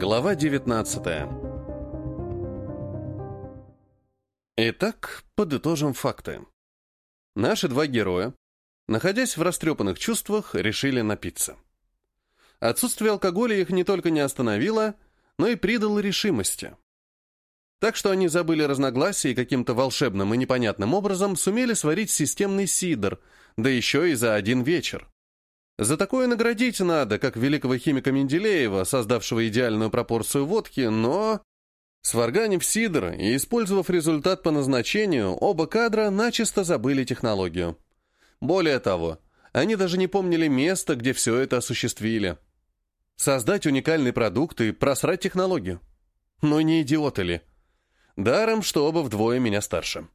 Глава 19 Итак, подытожим факты. Наши два героя, находясь в растрепанных чувствах, решили напиться. Отсутствие алкоголя их не только не остановило, но и придало решимости. Так что они забыли разногласия и каким-то волшебным и непонятным образом сумели сварить системный сидр, да еще и за один вечер. За такое наградить надо, как великого химика Менделеева, создавшего идеальную пропорцию водки, но... Сварганив сидр и использовав результат по назначению, оба кадра начисто забыли технологию. Более того, они даже не помнили место, где все это осуществили. Создать уникальный продукт и просрать технологию. Ну не идиоты ли? Даром, что оба вдвое меня старше.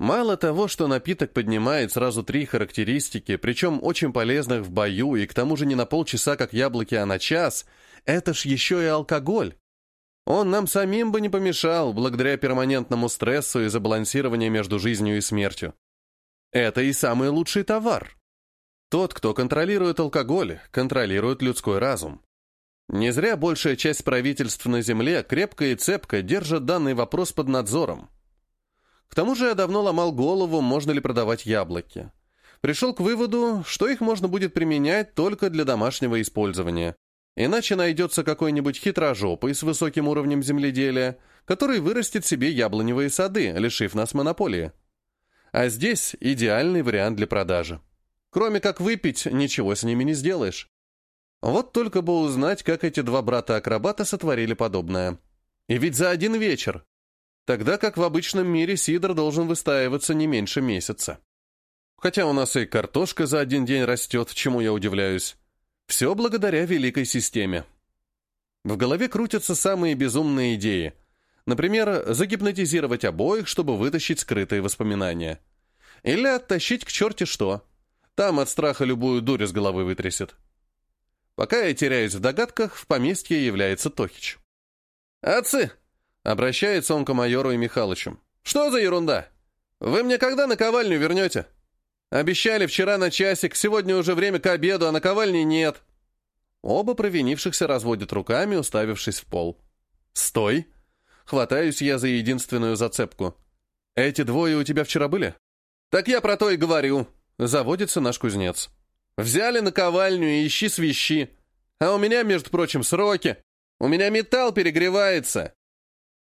Мало того, что напиток поднимает сразу три характеристики, причем очень полезных в бою, и к тому же не на полчаса, как яблоки, а на час, это ж еще и алкоголь. Он нам самим бы не помешал, благодаря перманентному стрессу и забалансированию между жизнью и смертью. Это и самый лучший товар. Тот, кто контролирует алкоголь, контролирует людской разум. Не зря большая часть правительств на Земле крепко и цепко держит данный вопрос под надзором. К тому же я давно ломал голову, можно ли продавать яблоки. Пришел к выводу, что их можно будет применять только для домашнего использования. Иначе найдется какой-нибудь хитрожопый с высоким уровнем земледелия, который вырастет себе яблоневые сады, лишив нас монополии. А здесь идеальный вариант для продажи. Кроме как выпить, ничего с ними не сделаешь. Вот только бы узнать, как эти два брата-акробата сотворили подобное. И ведь за один вечер тогда как в обычном мире сидр должен выстаиваться не меньше месяца. Хотя у нас и картошка за один день растет, чему я удивляюсь. Все благодаря великой системе. В голове крутятся самые безумные идеи. Например, загипнотизировать обоих, чтобы вытащить скрытые воспоминания. Или оттащить к черте что. Там от страха любую дурь из головы вытрясет. Пока я теряюсь в догадках, в поместье является Тохич. «Отцы, Обращается он к майору и Михалычу. «Что за ерунда? Вы мне когда наковальню вернете? Обещали вчера на часик, сегодня уже время к обеду, а наковальни нет». Оба провинившихся разводят руками, уставившись в пол. «Стой!» Хватаюсь я за единственную зацепку. «Эти двое у тебя вчера были?» «Так я про то и говорю», — заводится наш кузнец. «Взяли наковальню и ищи свищи. А у меня, между прочим, сроки. У меня металл перегревается.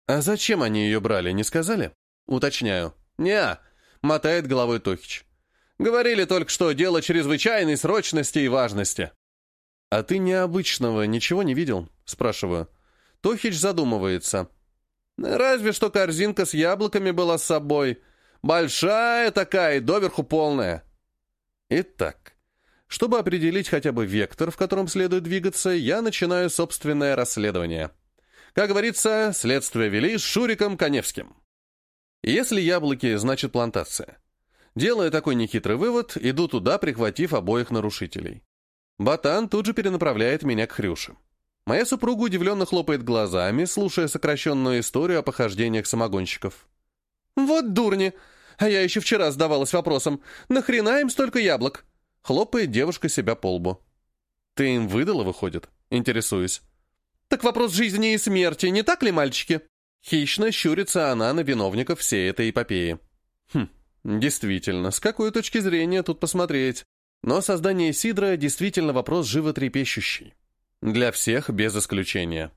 «А зачем они ее брали, не сказали?» «Уточняю». «Не-а», мотает головой Тохич. «Говорили только, что дело чрезвычайной срочности и важности». «А ты необычного ничего не видел?» — спрашиваю. Тохич задумывается. «Разве что корзинка с яблоками была с собой. Большая такая, доверху полная». Итак, чтобы определить хотя бы вектор, в котором следует двигаться, я начинаю собственное расследование. Как говорится, следствие вели с Шуриком Коневским. Если яблоки, значит плантация. Делая такой нехитрый вывод, иду туда, прихватив обоих нарушителей. Батан тут же перенаправляет меня к Хрюше. Моя супруга удивленно хлопает глазами, слушая сокращенную историю о похождениях самогонщиков. «Вот дурни! А я еще вчера задавалась вопросом, нахрена им столько яблок?» Хлопает девушка себя по лбу. «Ты им выдала, выходит?» Интересуюсь. Так вопрос жизни и смерти, не так ли, мальчики? Хищно щурится она на виновников всей этой эпопеи. Хм, действительно, с какой точки зрения тут посмотреть? Но создание Сидра действительно вопрос животрепещущий. Для всех без исключения.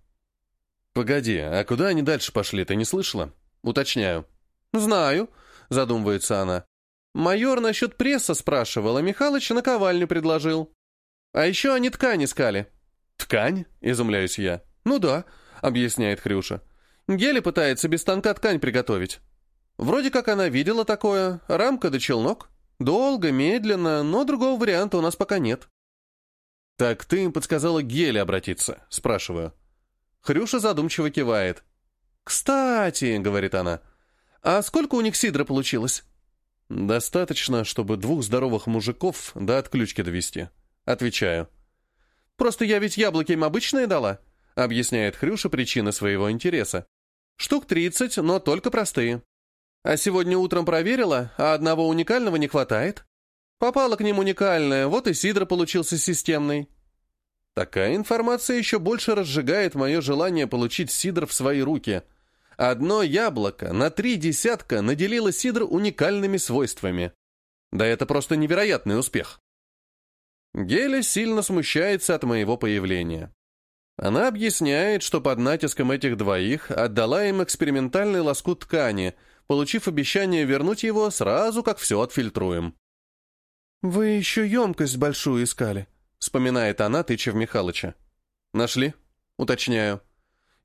«Погоди, а куда они дальше пошли, ты не слышала?» «Уточняю». «Знаю», — задумывается она. «Майор насчет пресса спрашивал, а Михалыч наковальню предложил. А еще они ткань искали». «Ткань?» — изумляюсь я. «Ну да», — объясняет Хрюша. «Гели пытается без станка ткань приготовить. Вроде как она видела такое, рамка да челнок. Долго, медленно, но другого варианта у нас пока нет». «Так ты им подсказала Гели обратиться?» — спрашиваю. Хрюша задумчиво кивает. «Кстати», — говорит она, — «а сколько у них сидра получилось?» «Достаточно, чтобы двух здоровых мужиков до отключки довести», — отвечаю. Просто я ведь яблоки им обычные дала», — объясняет Хрюша причины своего интереса. «Штук тридцать, но только простые. А сегодня утром проверила, а одного уникального не хватает. Попала к ним уникальная, вот и Сидра получился системный». Такая информация еще больше разжигает мое желание получить сидр в свои руки. Одно яблоко на три десятка наделило сидр уникальными свойствами. Да это просто невероятный успех. Геля сильно смущается от моего появления. Она объясняет, что под натиском этих двоих отдала им экспериментальный лоскут ткани, получив обещание вернуть его сразу, как все отфильтруем. «Вы еще емкость большую искали», — вспоминает она, тыча в Михалыча. «Нашли?» — уточняю.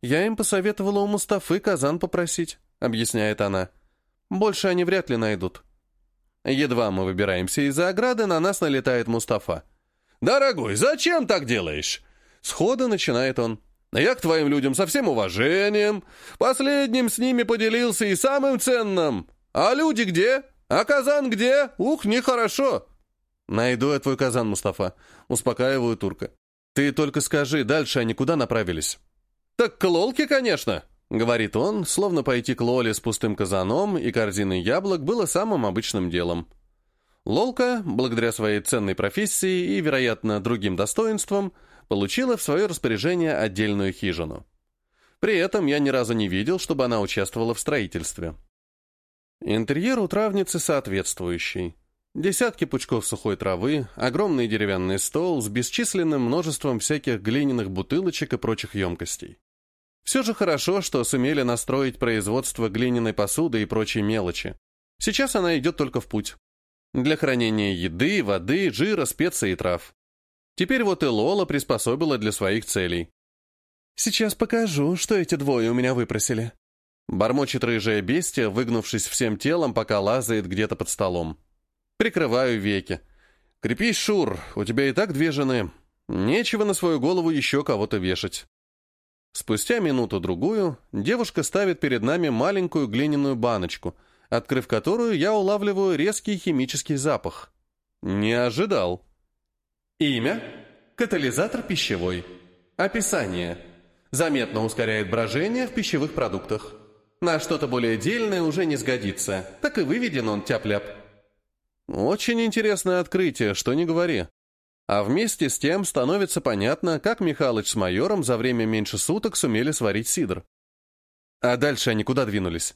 «Я им посоветовала у Мустафы казан попросить», — объясняет она. «Больше они вряд ли найдут». Едва мы выбираемся из-за ограды, на нас налетает Мустафа. «Дорогой, зачем так делаешь?» Сходу начинает он. «Я к твоим людям со всем уважением. Последним с ними поделился и самым ценным. А люди где? А казан где? Ух, нехорошо!» «Найду я твой казан, Мустафа», — успокаиваю турка. «Ты только скажи, дальше они куда направились?» «Так к Лолке, конечно», — говорит он, словно пойти к Лоле с пустым казаном и корзиной яблок было самым обычным делом. Лолка, благодаря своей ценной профессии и, вероятно, другим достоинствам, получила в свое распоряжение отдельную хижину. При этом я ни разу не видел, чтобы она участвовала в строительстве. Интерьер у травницы соответствующий. Десятки пучков сухой травы, огромный деревянный стол с бесчисленным множеством всяких глиняных бутылочек и прочих емкостей. Все же хорошо, что сумели настроить производство глиняной посуды и прочей мелочи. Сейчас она идет только в путь для хранения еды, воды, жира, специй и трав. Теперь вот и Лола приспособила для своих целей. «Сейчас покажу, что эти двое у меня выпросили». Бормочет рыжая бестия, выгнувшись всем телом, пока лазает где-то под столом. Прикрываю веки. «Крепись, Шур, у тебя и так две жены. Нечего на свою голову еще кого-то вешать». Спустя минуту-другую девушка ставит перед нами маленькую глиняную баночку — открыв которую я улавливаю резкий химический запах. Не ожидал. Имя. Катализатор пищевой. Описание. Заметно ускоряет брожение в пищевых продуктах. На что-то более дельное уже не сгодится. Так и выведен он тяп-ляп. Очень интересное открытие, что не говори. А вместе с тем становится понятно, как Михалыч с майором за время меньше суток сумели сварить сидр. А дальше они куда двинулись?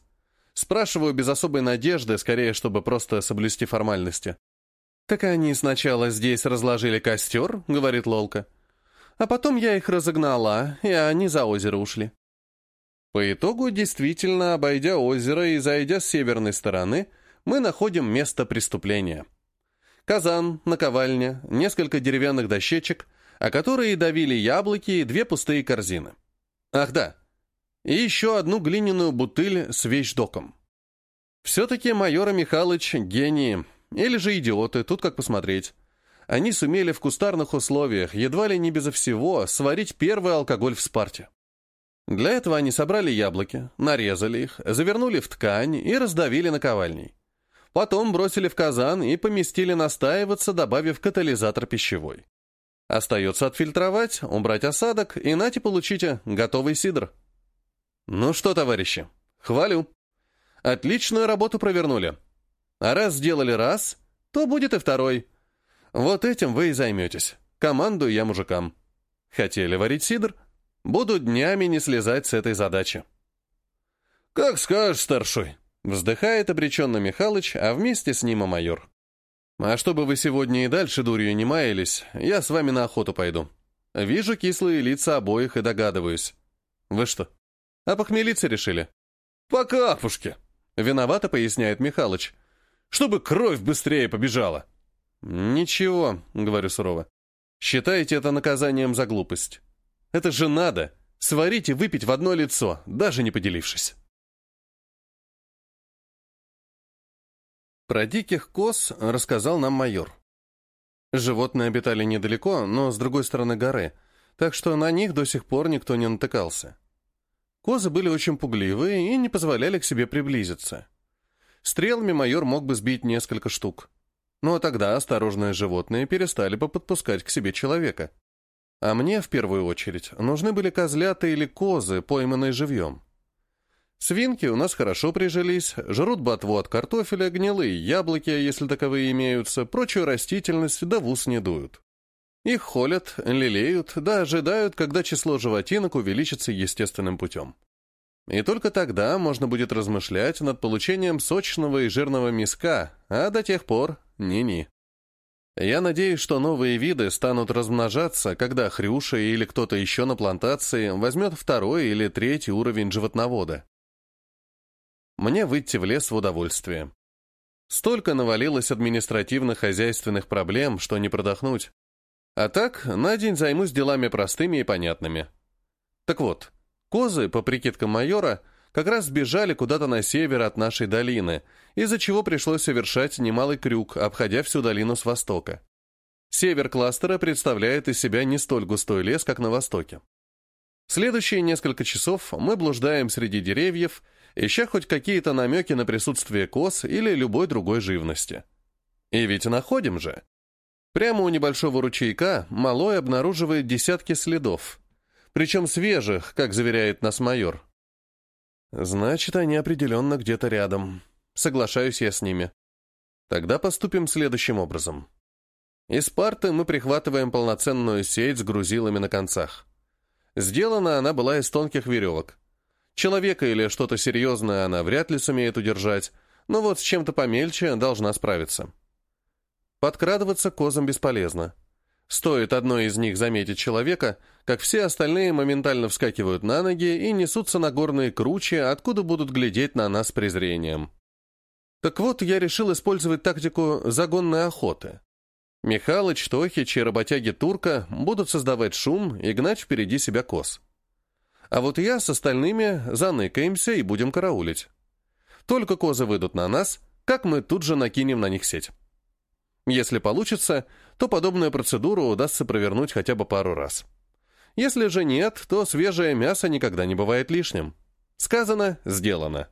Спрашиваю без особой надежды, скорее, чтобы просто соблюсти формальности. «Так они сначала здесь разложили костер», — говорит Лолка. «А потом я их разогнала, и они за озеро ушли». По итогу, действительно, обойдя озеро и зайдя с северной стороны, мы находим место преступления. Казан, наковальня, несколько деревянных дощечек, о которые давили яблоки и две пустые корзины. Ах да, и еще одну глиняную бутыль с вещдоком. Все-таки майора Михалыч — гении, или же идиоты, тут как посмотреть. Они сумели в кустарных условиях, едва ли не безо всего, сварить первый алкоголь в Спарте. Для этого они собрали яблоки, нарезали их, завернули в ткань и раздавили наковальней. Потом бросили в казан и поместили настаиваться, добавив катализатор пищевой. Остается отфильтровать, убрать осадок, и нате получите готовый сидр. Ну что, товарищи, хвалю. Отличную работу провернули. А раз сделали раз, то будет и второй. Вот этим вы и займетесь. Командую я мужикам. Хотели варить сидр? Буду днями не слезать с этой задачи. «Как скажешь, старшой!» Вздыхает обреченно Михалыч, а вместе с ним и майор. «А чтобы вы сегодня и дальше дурью не маялись, я с вами на охоту пойду. Вижу кислые лица обоих и догадываюсь. Вы что, а похмелиться решили. По капушке. Виновато поясняет Михалыч. Чтобы кровь быстрее побежала. Ничего, говорю сурово. Считайте это наказанием за глупость. Это же надо. Сварить и выпить в одно лицо, даже не поделившись. Про диких коз рассказал нам майор. Животные обитали недалеко, но с другой стороны горы, так что на них до сих пор никто не натыкался. Козы были очень пугливые и не позволяли к себе приблизиться. Стрелами майор мог бы сбить несколько штук. Но тогда осторожные животные перестали бы подпускать к себе человека. А мне, в первую очередь, нужны были козлята или козы, пойманные живьем. Свинки у нас хорошо прижились, жрут ботву от картофеля, гнилые яблоки, если таковые имеются, прочую растительность да в ус не дуют. Их холят, лелеют, да ожидают, когда число животинок увеличится естественным путем. И только тогда можно будет размышлять над получением сочного и жирного миска, а до тех пор ни-ни. Я надеюсь, что новые виды станут размножаться, когда Хрюша или кто-то еще на плантации возьмет второй или третий уровень животновода. Мне выйти в лес в удовольствие. Столько навалилось административно-хозяйственных проблем, что не продохнуть. А так, на день займусь делами простыми и понятными. Так вот, козы, по прикидкам майора, как раз сбежали куда-то на север от нашей долины, из-за чего пришлось совершать немалый крюк, обходя всю долину с востока. Север кластера представляет из себя не столь густой лес, как на востоке. Следующие несколько часов мы блуждаем среди деревьев, ища хоть какие-то намеки на присутствие коз или любой другой живности. И ведь находим же. Прямо у небольшого ручейка малой обнаруживает десятки следов, причем свежих, как заверяет нас майор. Значит, они определенно где-то рядом. Соглашаюсь я с ними. Тогда поступим следующим образом. Из парты мы прихватываем полноценную сеть с грузилами на концах. Сделана она была из тонких веревок. Человека или что-то серьезное она вряд ли сумеет удержать, но вот с чем-то помельче должна справиться. Подкрадываться козам бесполезно. Стоит одной из них заметить человека, как все остальные моментально вскакивают на ноги и несутся на горные кручи, откуда будут глядеть на нас с презрением. Так вот, я решил использовать тактику загонной охоты. Михалыч, Тохич и работяги Турка будут создавать шум и гнать впереди себя коз. А вот я с остальными заныкаемся и будем караулить. Только козы выйдут на нас, как мы тут же накинем на них сеть. Если получится, то подобную процедуру удастся провернуть хотя бы пару раз. Если же нет, то свежее мясо никогда не бывает лишним. Сказано, сделано.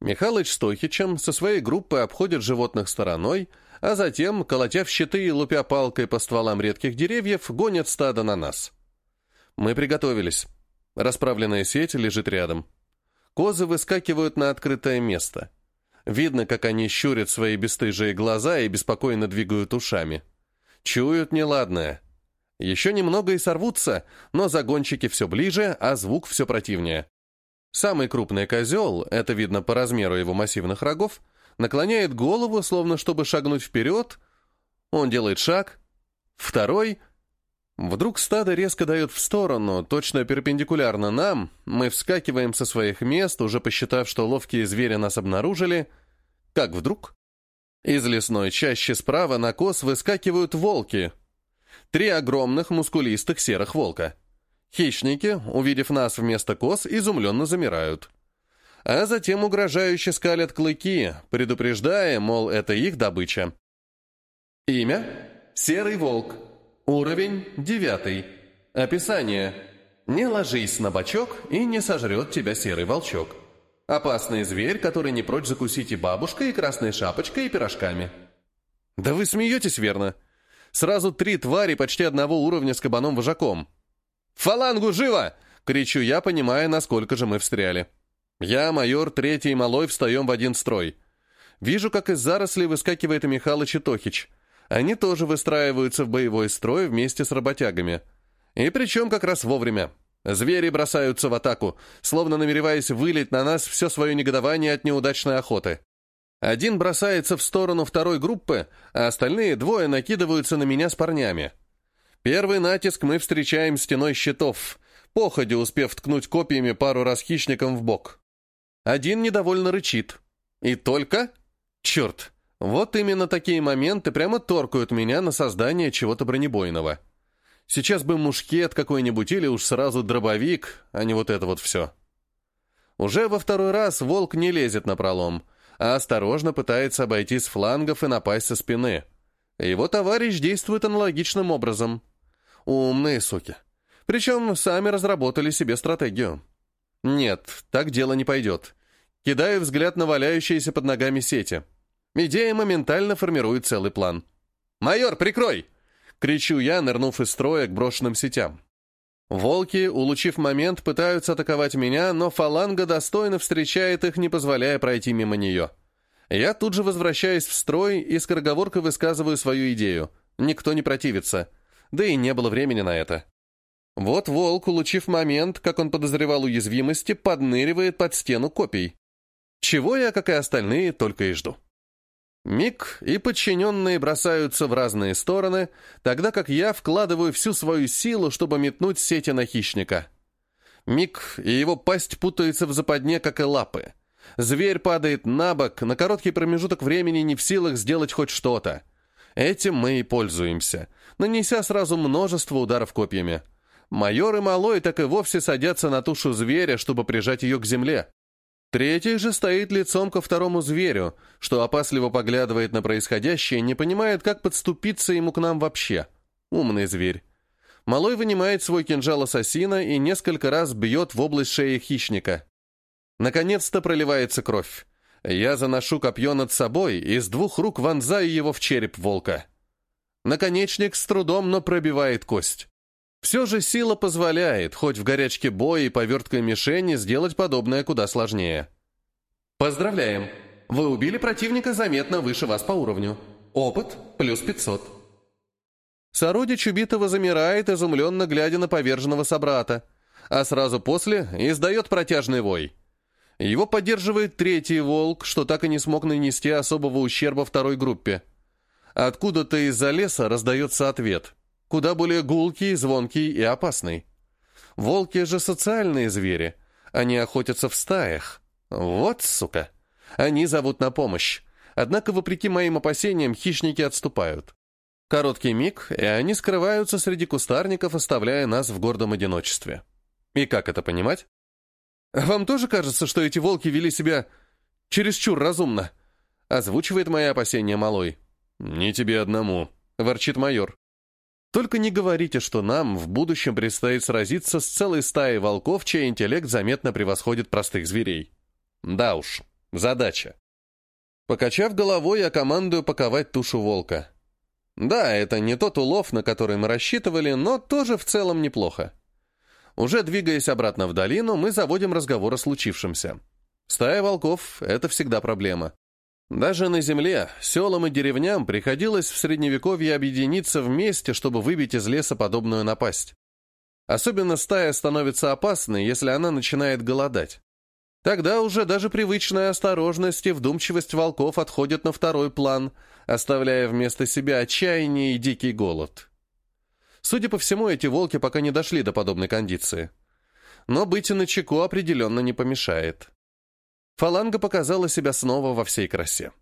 Михалыч с со своей группой обходят животных стороной, а затем, колотя в щиты и лупя палкой по стволам редких деревьев, гонят стадо на нас. Мы приготовились. Расправленная сеть лежит рядом. Козы выскакивают на открытое место — Видно, как они щурят свои бесстыжие глаза и беспокойно двигают ушами. Чуют неладное. Еще немного и сорвутся, но загонщики все ближе, а звук все противнее. Самый крупный козел, это видно по размеру его массивных рогов, наклоняет голову, словно чтобы шагнуть вперед. Он делает шаг. Второй. Вдруг стадо резко дает в сторону, точно перпендикулярно нам. Мы вскакиваем со своих мест, уже посчитав, что ловкие звери нас обнаружили. Как вдруг? Из лесной чащи справа на кос выскакивают волки. Три огромных мускулистых серых волка. Хищники, увидев нас вместо коз, изумленно замирают. А затем угрожающе скалят клыки, предупреждая, мол, это их добыча. Имя — Серый Волк. Уровень девятый. Описание. Не ложись на бочок и не сожрет тебя серый волчок. Опасный зверь, который не прочь закусить и бабушкой, и красной шапочкой, и пирожками. Да вы смеетесь, верно? Сразу три твари почти одного уровня с кабаном-вожаком. «Фалангу, живо!» — кричу я, понимая, насколько же мы встряли. Я, майор, третий и малой встаем в один строй. Вижу, как из зарослей выскакивает Михалыч и Тохич — они тоже выстраиваются в боевой строй вместе с работягами. И причем как раз вовремя. Звери бросаются в атаку, словно намереваясь вылить на нас все свое негодование от неудачной охоты. Один бросается в сторону второй группы, а остальные двое накидываются на меня с парнями. Первый натиск мы встречаем стеной щитов, походе успев ткнуть копьями пару раз хищникам в бок. Один недовольно рычит. И только... Черт! Вот именно такие моменты прямо торкают меня на создание чего-то бронебойного. Сейчас бы мушкет какой-нибудь или уж сразу дробовик, а не вот это вот все. Уже во второй раз волк не лезет на пролом, а осторожно пытается обойти с флангов и напасть со спины. Его товарищ действует аналогичным образом. Умные суки. Причем сами разработали себе стратегию. Нет, так дело не пойдет. Кидаю взгляд на валяющиеся под ногами сети. Идея моментально формирует целый план. «Майор, прикрой!» — кричу я, нырнув из строя к брошенным сетям. Волки, улучив момент, пытаются атаковать меня, но фаланга достойно встречает их, не позволяя пройти мимо нее. Я тут же возвращаюсь в строй и скороговоркой высказываю свою идею. Никто не противится. да и не было времени на это. Вот волк, улучив момент, как он подозревал уязвимости, подныривает под стену копий. Чего я, как и остальные, только и жду. Миг и подчиненные бросаются в разные стороны, тогда как я вкладываю всю свою силу, чтобы метнуть сети на хищника. Миг, и его пасть путается в западне, как и лапы. Зверь падает на бок, на короткий промежуток времени не в силах сделать хоть что-то. Этим мы и пользуемся, нанеся сразу множество ударов копьями. Майор и Малой так и вовсе садятся на тушу зверя, чтобы прижать ее к земле. Третий же стоит лицом ко второму зверю, что опасливо поглядывает на происходящее, не понимает, как подступиться ему к нам вообще. Умный зверь. Малой вынимает свой кинжал ассасина и несколько раз бьет в область шеи хищника. Наконец-то проливается кровь. Я заношу копье над собой и с двух рук вонзаю его в череп волка. Наконечник с трудом, но пробивает кость. Все же сила позволяет, хоть в горячке боя и поверткой мишени, сделать подобное куда сложнее. Поздравляем! Вы убили противника заметно выше вас по уровню. Опыт плюс 500. Сородич убитого замирает, изумленно глядя на поверженного собрата, а сразу после издает протяжный вой. Его поддерживает третий волк, что так и не смог нанести особого ущерба второй группе. Откуда-то из-за леса раздается ответ – куда более гулкий, звонкий и опасный. Волки же социальные звери. Они охотятся в стаях. Вот сука. Они зовут на помощь. Однако, вопреки моим опасениям, хищники отступают. Короткий миг, и они скрываются среди кустарников, оставляя нас в гордом одиночестве. И как это понимать? Вам тоже кажется, что эти волки вели себя чересчур разумно? Озвучивает мои опасения малой. «Не тебе одному», — ворчит майор. Только не говорите, что нам в будущем предстоит сразиться с целой стаей волков, чей интеллект заметно превосходит простых зверей. Да уж, задача. Покачав головой, я командую паковать тушу волка. Да, это не тот улов, на который мы рассчитывали, но тоже в целом неплохо. Уже двигаясь обратно в долину, мы заводим разговор о случившемся. Стая волков — это всегда проблема. Даже на земле, селам и деревням приходилось в Средневековье объединиться вместе, чтобы выбить из леса подобную напасть. Особенно стая становится опасной, если она начинает голодать. Тогда уже даже привычная осторожность и вдумчивость волков отходят на второй план, оставляя вместо себя отчаяние и дикий голод. Судя по всему, эти волки пока не дошли до подобной кондиции. Но быть начеку определенно не помешает. Фаланга показала себя снова во всей красе.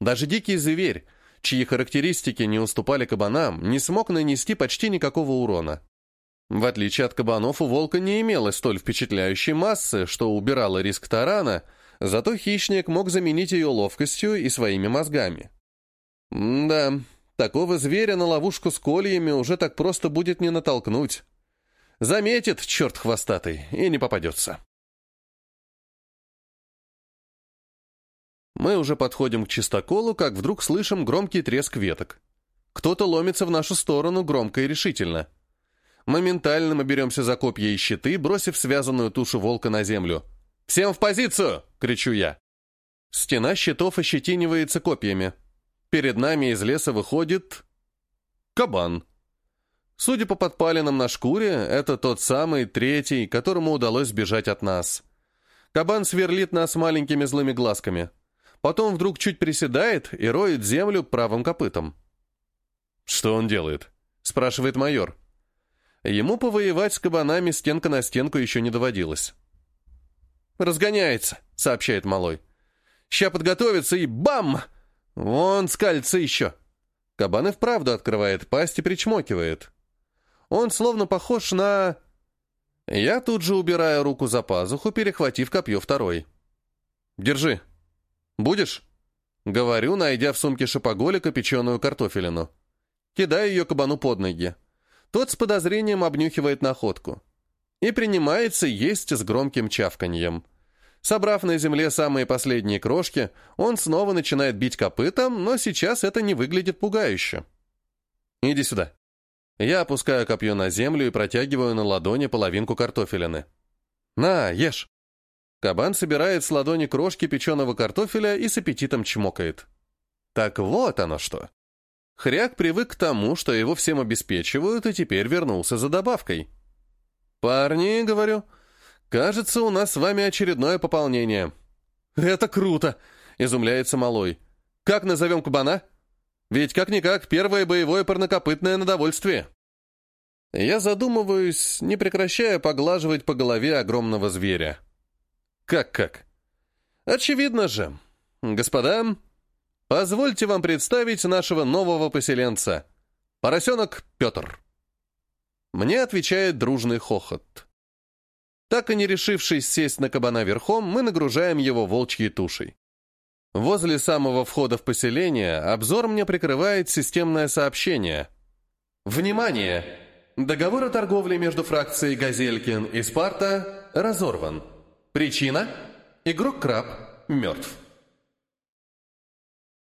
Даже дикий зверь, чьи характеристики не уступали кабанам, не смог нанести почти никакого урона. В отличие от кабанов, у волка не имелось столь впечатляющей массы, что убирало риск тарана, зато хищник мог заменить ее ловкостью и своими мозгами. М да, такого зверя на ловушку с кольями уже так просто будет не натолкнуть. Заметит, черт хвостатый, и не попадется. Мы уже подходим к чистоколу, как вдруг слышим громкий треск веток. Кто-то ломится в нашу сторону громко и решительно. Моментально мы беремся за копья и щиты, бросив связанную тушу волка на землю. «Всем в позицию!» — кричу я. Стена щитов ощетинивается копьями. Перед нами из леса выходит... кабан. Судя по подпалинам на шкуре, это тот самый третий, которому удалось сбежать от нас. Кабан сверлит нас маленькими злыми глазками. Потом вдруг чуть приседает и роет землю правым копытом. «Что он делает?» — спрашивает майор. Ему повоевать с кабанами стенка на стенку еще не доводилось. «Разгоняется», — сообщает малой. «Ща подготовится и бам! Вон скальца еще!» Кабан и вправду открывает пасть и причмокивает. Он словно похож на... Я тут же убираю руку за пазуху, перехватив копье второй. «Держи», «Будешь?» Говорю, найдя в сумке шопоголика печеную картофелину. Кидаю ее кабану под ноги. Тот с подозрением обнюхивает находку. И принимается есть с громким чавканьем. Собрав на земле самые последние крошки, он снова начинает бить копытом, но сейчас это не выглядит пугающе. «Иди сюда». Я опускаю копье на землю и протягиваю на ладони половинку картофелины. «На, ешь». Кабан собирает с ладони крошки печеного картофеля и с аппетитом чмокает. Так вот оно что. Хряк привык к тому, что его всем обеспечивают, и теперь вернулся за добавкой. «Парни», — говорю, — «кажется, у нас с вами очередное пополнение». «Это круто!» — изумляется Малой. «Как назовем кабана? Ведь как-никак первое боевое парнокопытное надовольствие». Я задумываюсь, не прекращая поглаживать по голове огромного зверя. Как-как? Очевидно же. Господа, позвольте вам представить нашего нового поселенца. Поросенок Петр. Мне отвечает дружный хохот. Так и не решившись сесть на кабана верхом, мы нагружаем его волчьей тушей. Возле самого входа в поселение обзор мне прикрывает системное сообщение. «Внимание! Договор о торговле между фракцией Газелькин и Спарта разорван. Причина? Игрок Краб мертв».